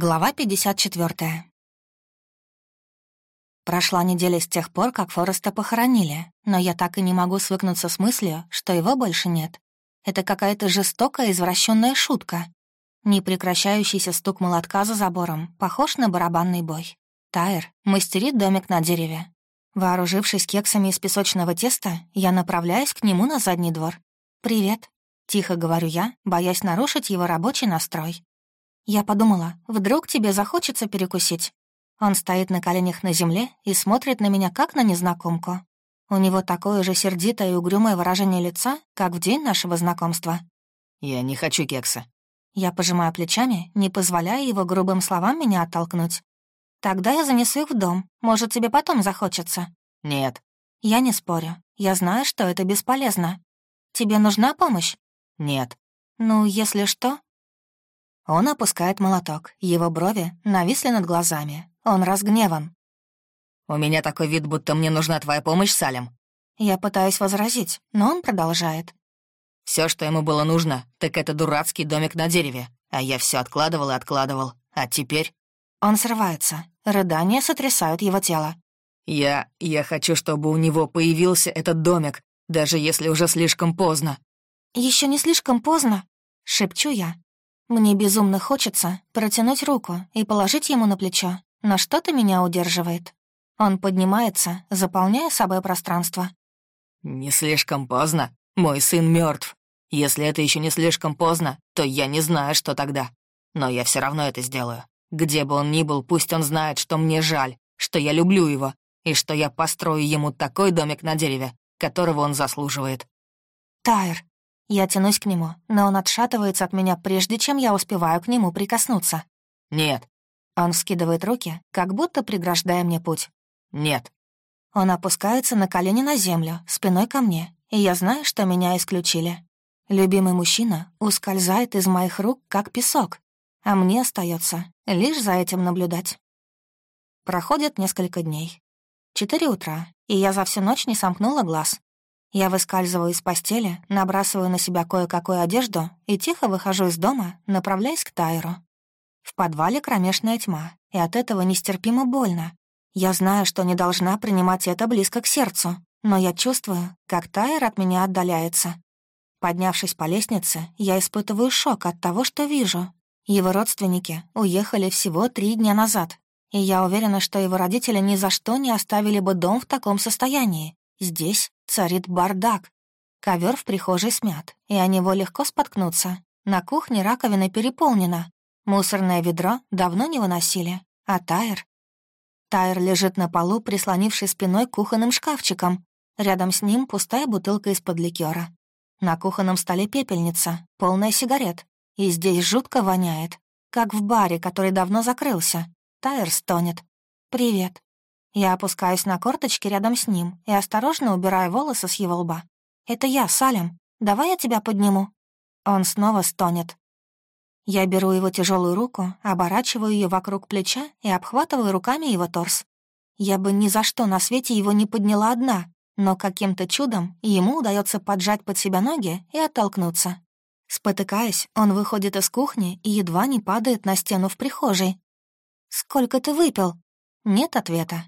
Глава 54. Прошла неделя с тех пор, как Фореста похоронили, но я так и не могу свыкнуться с мыслью, что его больше нет. Это какая-то жестокая извращенная шутка. Непрекращающийся стук молотка за забором похож на барабанный бой. Тайр мастерит домик на дереве. Вооружившись кексами из песочного теста, я направляюсь к нему на задний двор. «Привет», — тихо говорю я, боясь нарушить его рабочий настрой. Я подумала, вдруг тебе захочется перекусить. Он стоит на коленях на земле и смотрит на меня, как на незнакомку. У него такое же сердитое и угрюмое выражение лица, как в день нашего знакомства. «Я не хочу кекса». Я пожимаю плечами, не позволяя его грубым словам меня оттолкнуть. «Тогда я занесу их в дом. Может, тебе потом захочется?» «Нет». «Я не спорю. Я знаю, что это бесполезно. Тебе нужна помощь?» «Нет». «Ну, если что, он опускает молоток, его брови нависли над глазами. Он разгневан. «У меня такой вид, будто мне нужна твоя помощь, Салем». Я пытаюсь возразить, но он продолжает. Все, что ему было нужно, так это дурацкий домик на дереве. А я все откладывал и откладывал. А теперь...» Он срывается. Рыдания сотрясают его тело. «Я... я хочу, чтобы у него появился этот домик, даже если уже слишком поздно». Еще не слишком поздно», — шепчу я, мне безумно хочется протянуть руку и положить ему на плечо, но что-то меня удерживает. Он поднимается, заполняя собой пространство. «Не слишком поздно. Мой сын мертв. Если это еще не слишком поздно, то я не знаю, что тогда. Но я все равно это сделаю. Где бы он ни был, пусть он знает, что мне жаль, что я люблю его, и что я построю ему такой домик на дереве, которого он заслуживает». «Тайр, я тянусь к нему, но он отшатывается от меня, прежде чем я успеваю к нему прикоснуться. «Нет». Он вскидывает руки, как будто преграждая мне путь. «Нет». Он опускается на колени на землю, спиной ко мне, и я знаю, что меня исключили. Любимый мужчина ускользает из моих рук, как песок, а мне остается лишь за этим наблюдать. Проходит несколько дней. Четыре утра, и я за всю ночь не сомкнула глаз. Я выскальзываю из постели, набрасываю на себя кое-какую одежду и тихо выхожу из дома, направляясь к Тайру. В подвале кромешная тьма, и от этого нестерпимо больно. Я знаю, что не должна принимать это близко к сердцу, но я чувствую, как Тайр от меня отдаляется. Поднявшись по лестнице, я испытываю шок от того, что вижу. Его родственники уехали всего три дня назад, и я уверена, что его родители ни за что не оставили бы дом в таком состоянии. Здесь царит бардак. Ковер в прихожей смят, и о него легко споткнуться. На кухне раковина переполнена. Мусорное ведро давно не выносили. А Тайр? Тайр лежит на полу, прислонивший спиной к кухонным шкафчикам. Рядом с ним пустая бутылка из-под ликера. На кухонном столе пепельница, полная сигарет. И здесь жутко воняет, как в баре, который давно закрылся. Тайр стонет. «Привет», я опускаюсь на корточки рядом с ним и осторожно убираю волосы с его лба. «Это я, Салем. Давай я тебя подниму». Он снова стонет. Я беру его тяжелую руку, оборачиваю ее вокруг плеча и обхватываю руками его торс. Я бы ни за что на свете его не подняла одна, но каким-то чудом ему удается поджать под себя ноги и оттолкнуться. Спотыкаясь, он выходит из кухни и едва не падает на стену в прихожей. «Сколько ты выпил?» Нет ответа.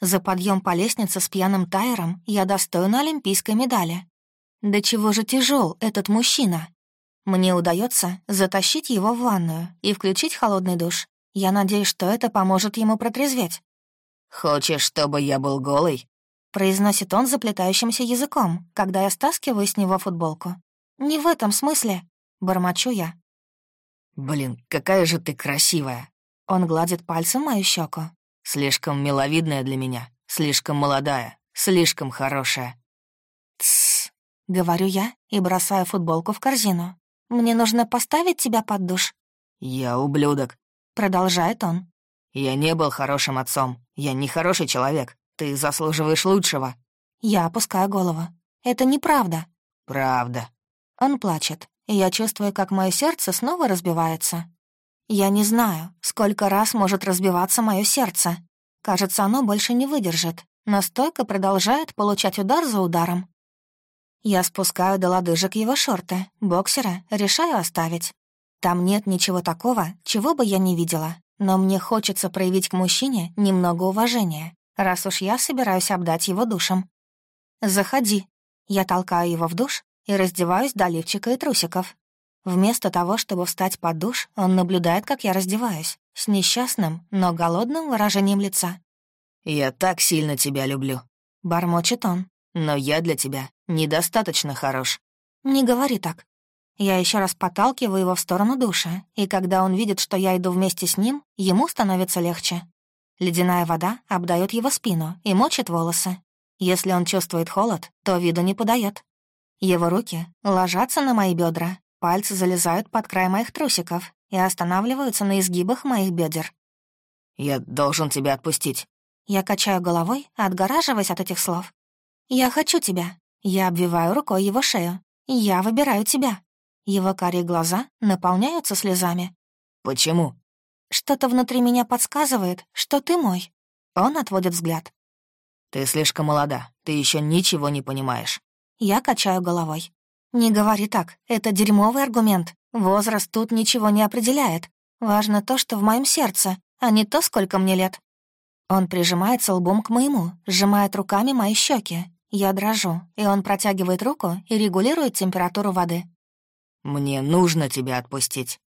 За подъем по лестнице с пьяным Тайером я достойна олимпийской медали. Да чего же тяжел этот мужчина? Мне удается затащить его в ванную и включить холодный душ. Я надеюсь, что это поможет ему протрезветь. «Хочешь, чтобы я был голый?» произносит он заплетающимся языком, когда я стаскиваю с него футболку. «Не в этом смысле», — бормочу я. «Блин, какая же ты красивая!» Он гладит пальцем мою щеку. Слишком миловидная для меня, слишком молодая, слишком хорошая. «Тссс», — говорю я и бросаю футболку в корзину. «Мне нужно поставить тебя под душ». «Я ублюдок», — продолжает он. «Я не был хорошим отцом. Я не хороший человек. Ты заслуживаешь лучшего». Я опускаю голову. «Это неправда». «Правда». Он плачет, и я чувствую, как мое сердце снова разбивается. Я не знаю, сколько раз может разбиваться мое сердце. Кажется, оно больше не выдержит, но продолжает получать удар за ударом. Я спускаю до лодыжек его шорты, боксера, решаю оставить. Там нет ничего такого, чего бы я не видела. но мне хочется проявить к мужчине немного уважения, раз уж я собираюсь обдать его душем. «Заходи». Я толкаю его в душ и раздеваюсь до лифчика и трусиков. Вместо того, чтобы встать под душ, он наблюдает, как я раздеваюсь, с несчастным, но голодным выражением лица. «Я так сильно тебя люблю», — бормочет он. «Но я для тебя недостаточно хорош». «Не говори так». Я еще раз подталкиваю его в сторону душа, и когда он видит, что я иду вместе с ним, ему становится легче. Ледяная вода обдает его спину и мочит волосы. Если он чувствует холод, то виду не подает. Его руки ложатся на мои бедра, пальцы залезают под край моих трусиков и останавливаются на изгибах моих бедер. «Я должен тебя отпустить». Я качаю головой, отгораживаясь от этих слов. «Я хочу тебя». Я обвиваю рукой его шею. «Я выбираю тебя». Его карие глаза наполняются слезами. «Почему?» «Что-то внутри меня подсказывает, что ты мой». Он отводит взгляд. «Ты слишком молода, ты еще ничего не понимаешь». Я качаю головой. «Не говори так, это дерьмовый аргумент. Возраст тут ничего не определяет. Важно то, что в моем сердце, а не то, сколько мне лет». Он прижимается лбом к моему, сжимает руками мои щеки. Я дрожу, и он протягивает руку и регулирует температуру воды. «Мне нужно тебя отпустить».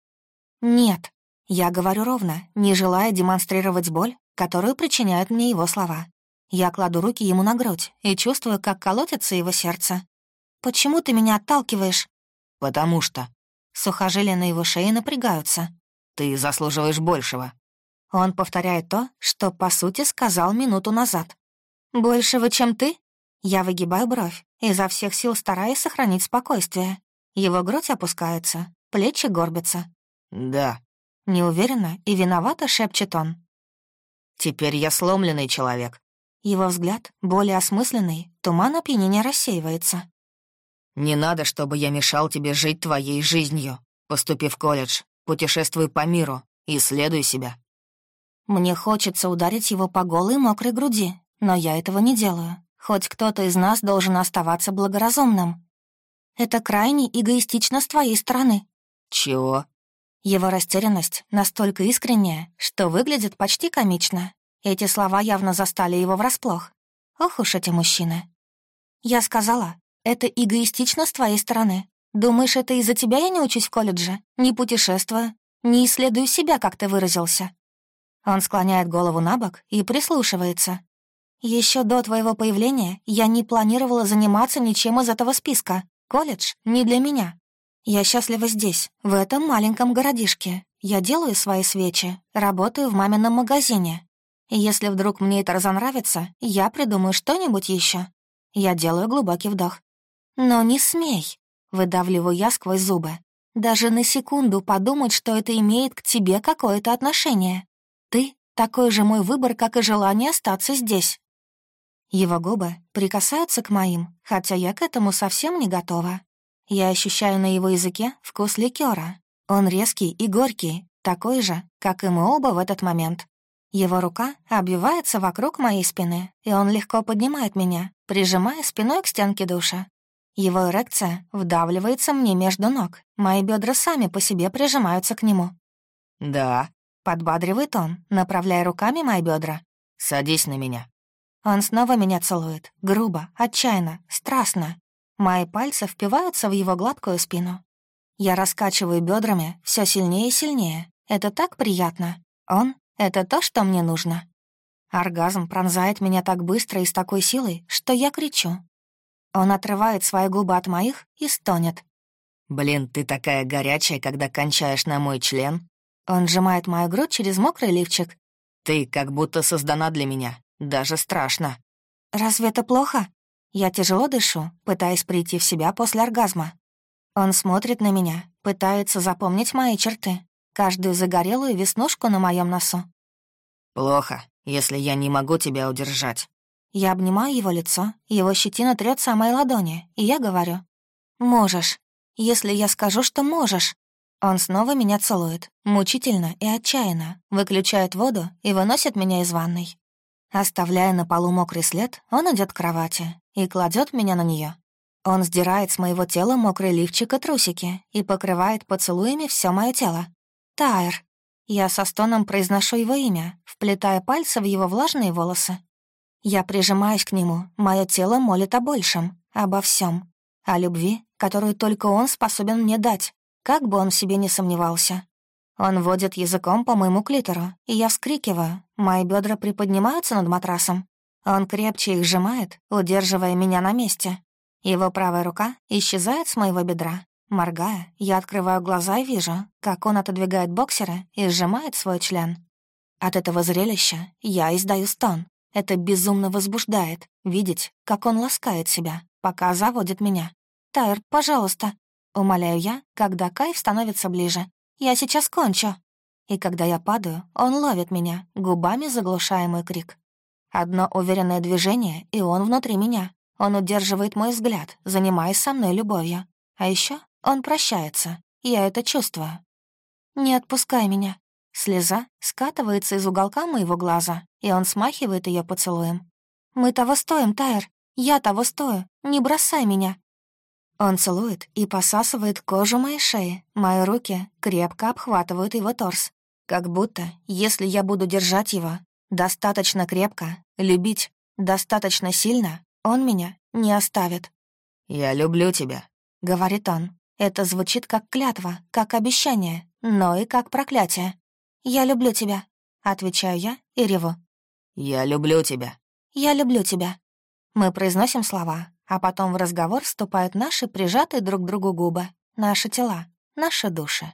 «Нет», — я говорю ровно, не желая демонстрировать боль, которую причиняют мне его слова. Я кладу руки ему на грудь и чувствую, как колотится его сердце. «Почему ты меня отталкиваешь?» «Потому что...» Сухожилия на его шее напрягаются. «Ты заслуживаешь большего». Он повторяет то, что, по сути, сказал минуту назад. «Большего, чем ты?» Я выгибаю бровь, изо всех сил стараясь сохранить спокойствие. Его грудь опускается, плечи горбятся. «Да». Неуверенно и виновато шепчет он. «Теперь я сломленный человек. Его взгляд, более осмысленный, туман опьянения рассеивается. «Не надо, чтобы я мешал тебе жить твоей жизнью. Поступи в колледж, путешествуй по миру, исследуй себя». Мне хочется ударить его по голой мокрой груди, но я этого не делаю. Хоть кто-то из нас должен оставаться благоразумным. Это крайне эгоистично с твоей стороны. Чего? Его растерянность настолько искренняя, что выглядит почти комично. Эти слова явно застали его врасплох. Ох уж эти мужчины. Я сказала, это эгоистично с твоей стороны. Думаешь, это из-за тебя я не учусь в колледже, не путешествую, не исследую себя, как ты выразился?» Он склоняет голову на бок и прислушивается. Еще до твоего появления я не планировала заниматься ничем из этого списка. Колледж не для меня. Я счастлива здесь, в этом маленьком городишке. Я делаю свои свечи, работаю в мамином магазине, если вдруг мне это разонравится, я придумаю что-нибудь еще. Я делаю глубокий вдох. Но не смей, выдавливаю я сквозь зубы. Даже на секунду подумать, что это имеет к тебе какое-то отношение. Ты — такой же мой выбор, как и желание остаться здесь. Его губы прикасаются к моим, хотя я к этому совсем не готова. Я ощущаю на его языке вкус ликера. Он резкий и горький, такой же, как и мы оба в этот момент. Его рука обвивается вокруг моей спины, и он легко поднимает меня, прижимая спиной к стенке душа. Его эрекция вдавливается мне между ног, мои бедра сами по себе прижимаются к нему. «Да», — подбадривает он, направляя руками мои бедра. «Садись на меня». Он снова меня целует, грубо, отчаянно, страстно. Мои пальцы впиваются в его гладкую спину. Я раскачиваю бедрами все сильнее и сильнее. Это так приятно. Он это то, что мне нужно. Оргазм пронзает меня так быстро и с такой силой, что я кричу. Он отрывает свои губы от моих и стонет. «Блин, ты такая горячая, когда кончаешь на мой член». Он сжимает мою грудь через мокрый лифчик. «Ты как будто создана для меня. Даже страшно». «Разве это плохо?» Я тяжело дышу, пытаясь прийти в себя после оргазма. Он смотрит на меня, пытается запомнить мои черты каждую загорелую веснушку на моем носу. «Плохо, если я не могу тебя удержать». Я обнимаю его лицо, его щетина трется о моей ладони, и я говорю. «Можешь. Если я скажу, что можешь». Он снова меня целует, мучительно и отчаянно, выключает воду и выносит меня из ванной. Оставляя на полу мокрый след, он идет к кровати и кладет меня на нее. Он сдирает с моего тела мокрый лифчик и трусики и покрывает поцелуями все мое тело. Тайр. Я со стоном произношу его имя, вплетая пальцы в его влажные волосы. Я прижимаюсь к нему, мое тело молит о большем, обо всем, о любви, которую только он способен мне дать, как бы он в себе не сомневался. Он водит языком по моему клитору, и я вскрикиваю. Мои бедра приподнимаются над матрасом. Он крепче их сжимает, удерживая меня на месте. Его правая рука исчезает с моего бедра, Моргая, я открываю глаза и вижу, как он отодвигает боксера и сжимает свой член. От этого зрелища я издаю стон. Это безумно возбуждает, видеть, как он ласкает себя, пока заводит меня. «Тайр, пожалуйста», — умоляю я, когда кайф становится ближе. «Я сейчас кончу». И когда я падаю, он ловит меня, губами заглушая мой крик. Одно уверенное движение, и он внутри меня. Он удерживает мой взгляд, занимаясь со мной любовью. А еще он прощается, я это чувствую. «Не отпускай меня». Слеза скатывается из уголка моего глаза, и он смахивает ее поцелуем. «Мы того стоим, Тайр. Я того стою. Не бросай меня». Он целует и посасывает кожу моей шеи. Мои руки крепко обхватывают его торс. Как будто, если я буду держать его достаточно крепко, любить достаточно сильно, он меня не оставит. «Я люблю тебя», — говорит он. Это звучит как клятва, как обещание, но и как проклятие. «Я люблю тебя», — отвечаю я и реву. «Я люблю тебя». «Я люблю тебя». Мы произносим слова, а потом в разговор вступают наши прижатые друг к другу губы, наши тела, наши души.